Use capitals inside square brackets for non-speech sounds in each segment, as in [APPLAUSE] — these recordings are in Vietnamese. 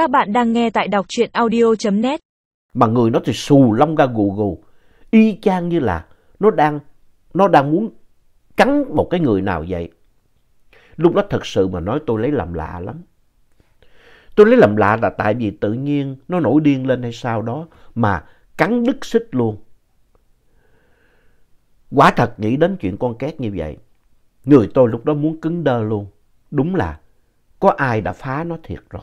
Các bạn đang nghe tại đọc truyện audio.net. Mà người nó thì xù lông ra gù gù. Y chang như là nó đang, nó đang muốn cắn một cái người nào vậy. Lúc đó thật sự mà nói tôi lấy làm lạ lắm. Tôi lấy làm lạ là tại vì tự nhiên nó nổi điên lên hay sao đó mà cắn đứt xích luôn. Quả thật nghĩ đến chuyện con két như vậy. Người tôi lúc đó muốn cứng đơ luôn. Đúng là có ai đã phá nó thiệt rồi.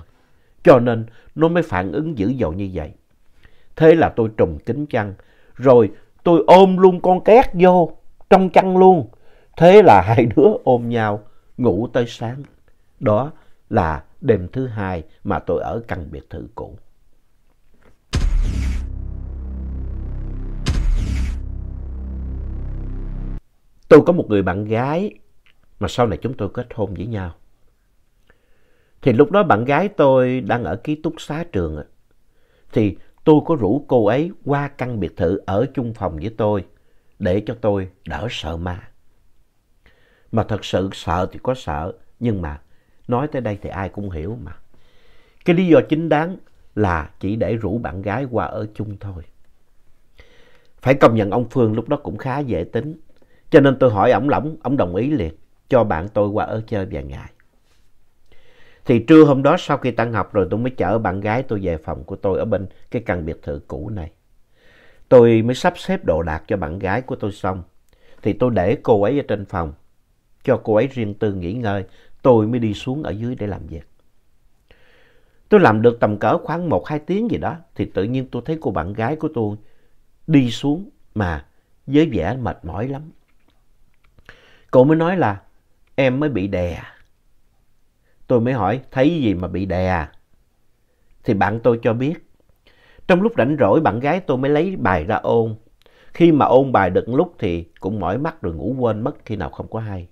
Cho nên nó mới phản ứng dữ dội như vậy. Thế là tôi trùng kính chăn. Rồi tôi ôm luôn con két vô trong chăn luôn. Thế là [LAUGHS] hai đứa ôm nhau ngủ tới sáng. Đó là đêm thứ hai mà tôi ở căn biệt thự cũ. Tôi có một người bạn gái mà sau này chúng tôi kết hôn với nhau. Thì lúc đó bạn gái tôi đang ở ký túc xá trường. Thì tôi có rủ cô ấy qua căn biệt thự ở chung phòng với tôi để cho tôi đỡ sợ ma. Mà thật sự sợ thì có sợ, nhưng mà nói tới đây thì ai cũng hiểu mà. Cái lý do chính đáng là chỉ để rủ bạn gái qua ở chung thôi. Phải công nhận ông Phương lúc đó cũng khá dễ tính. Cho nên tôi hỏi ổng lỏng, ổng đồng ý liền cho bạn tôi qua ở chơi vài ngày. Thì trưa hôm đó sau khi tan học rồi tôi mới chở bạn gái tôi về phòng của tôi ở bên cái căn biệt thự cũ này. Tôi mới sắp xếp đồ đạc cho bạn gái của tôi xong. Thì tôi để cô ấy ở trên phòng, cho cô ấy riêng tư nghỉ ngơi. Tôi mới đi xuống ở dưới để làm việc. Tôi làm được tầm cỡ khoảng 1-2 tiếng gì đó. Thì tự nhiên tôi thấy cô bạn gái của tôi đi xuống mà với vẻ mệt mỏi lắm. Cô mới nói là em mới bị đè. À? Tôi mới hỏi thấy gì mà bị đè à? Thì bạn tôi cho biết. Trong lúc rảnh rỗi bạn gái tôi mới lấy bài ra ôn. Khi mà ôn bài được lúc thì cũng mỏi mắt rồi ngủ quên mất khi nào không có hay.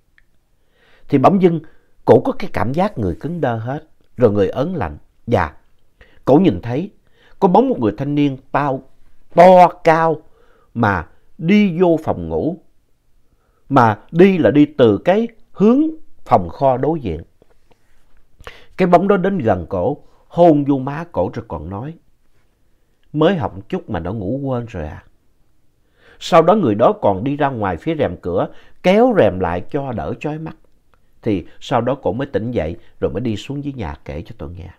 Thì bỗng dưng cổ có cái cảm giác người cứng đơ hết. Rồi người ớn lạnh. Dạ, cổ nhìn thấy có bóng một người thanh niên bao to cao mà đi vô phòng ngủ. Mà đi là đi từ cái hướng phòng kho đối diện. Cái bóng đó đến gần cổ, hôn vô má cổ rồi còn nói. Mới học chút mà đã ngủ quên rồi à. Sau đó người đó còn đi ra ngoài phía rèm cửa, kéo rèm lại cho đỡ chói mắt. Thì sau đó cổ mới tỉnh dậy rồi mới đi xuống dưới nhà kể cho tôi nghe.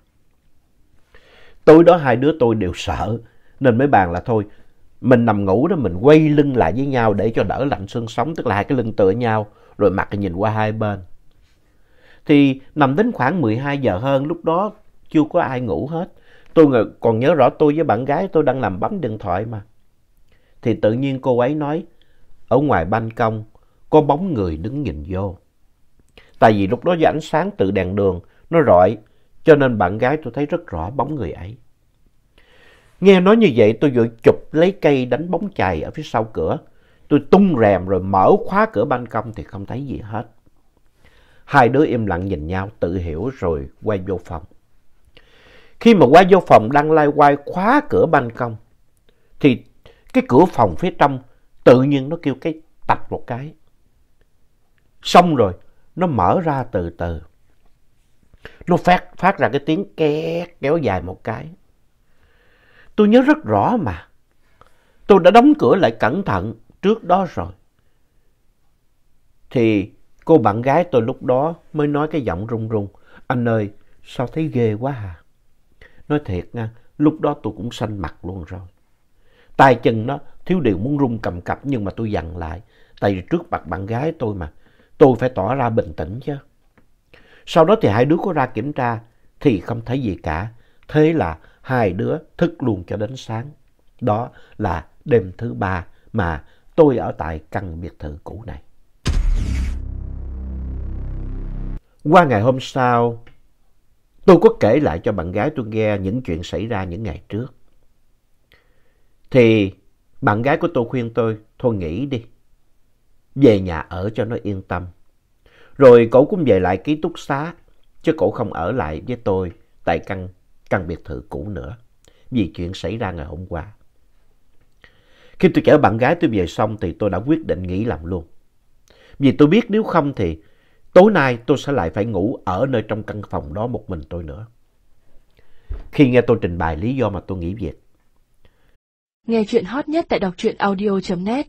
Tối đó hai đứa tôi đều sợ, nên mới bàn là thôi, mình nằm ngủ đó mình quay lưng lại với nhau để cho đỡ lạnh xương sống, tức là hai cái lưng tựa nhau, rồi mặt nhìn qua hai bên. Thì nằm đến khoảng 12 giờ hơn, lúc đó chưa có ai ngủ hết. Tôi còn nhớ rõ tôi với bạn gái tôi đang làm bấm điện thoại mà. Thì tự nhiên cô ấy nói, ở ngoài ban công có bóng người đứng nhìn vô. Tại vì lúc đó do ánh sáng từ đèn đường nó rọi, cho nên bạn gái tôi thấy rất rõ bóng người ấy. Nghe nói như vậy tôi vội chụp lấy cây đánh bóng chày ở phía sau cửa. Tôi tung rèm rồi mở khóa cửa ban công thì không thấy gì hết. Hai đứa im lặng nhìn nhau tự hiểu rồi quay vô phòng. Khi mà quay vô phòng đang lai quay khóa cửa ban công thì cái cửa phòng phía trong tự nhiên nó kêu cái tạch một cái. Xong rồi nó mở ra từ từ. Nó phát, phát ra cái tiếng két kéo dài một cái. Tôi nhớ rất rõ mà. Tôi đã đóng cửa lại cẩn thận trước đó rồi. Thì cô bạn gái tôi lúc đó mới nói cái giọng run run. Anh ơi, sao thấy ghê quá à? Nói thiệt nha, lúc đó tôi cũng xanh mặt luôn rồi. Tay chân nó thiếu điều muốn run cầm cập nhưng mà tôi dằn lại. Tại vì trước mặt bạn gái tôi mà, tôi phải tỏ ra bình tĩnh chứ. Sau đó thì hai đứa có ra kiểm tra thì không thấy gì cả. Thế là hai đứa thức luôn cho đến sáng. Đó là đêm thứ ba mà tôi ở tại căn biệt thự cũ này. Qua ngày hôm sau, tôi có kể lại cho bạn gái tôi nghe những chuyện xảy ra những ngày trước. Thì bạn gái của tôi khuyên tôi, thôi nghỉ đi. Về nhà ở cho nó yên tâm. Rồi cậu cũng về lại ký túc xá, chứ cậu không ở lại với tôi tại căn, căn biệt thự cũ nữa. Vì chuyện xảy ra ngày hôm qua. Khi tôi chở bạn gái tôi về xong thì tôi đã quyết định nghỉ làm luôn. Vì tôi biết nếu không thì tối nay tôi sẽ lại phải ngủ ở nơi trong căn phòng đó một mình tôi nữa. khi nghe tôi trình bày lý do mà tôi nghỉ việc. Nghe chuyện hot nhất tại đọc truyện audio.net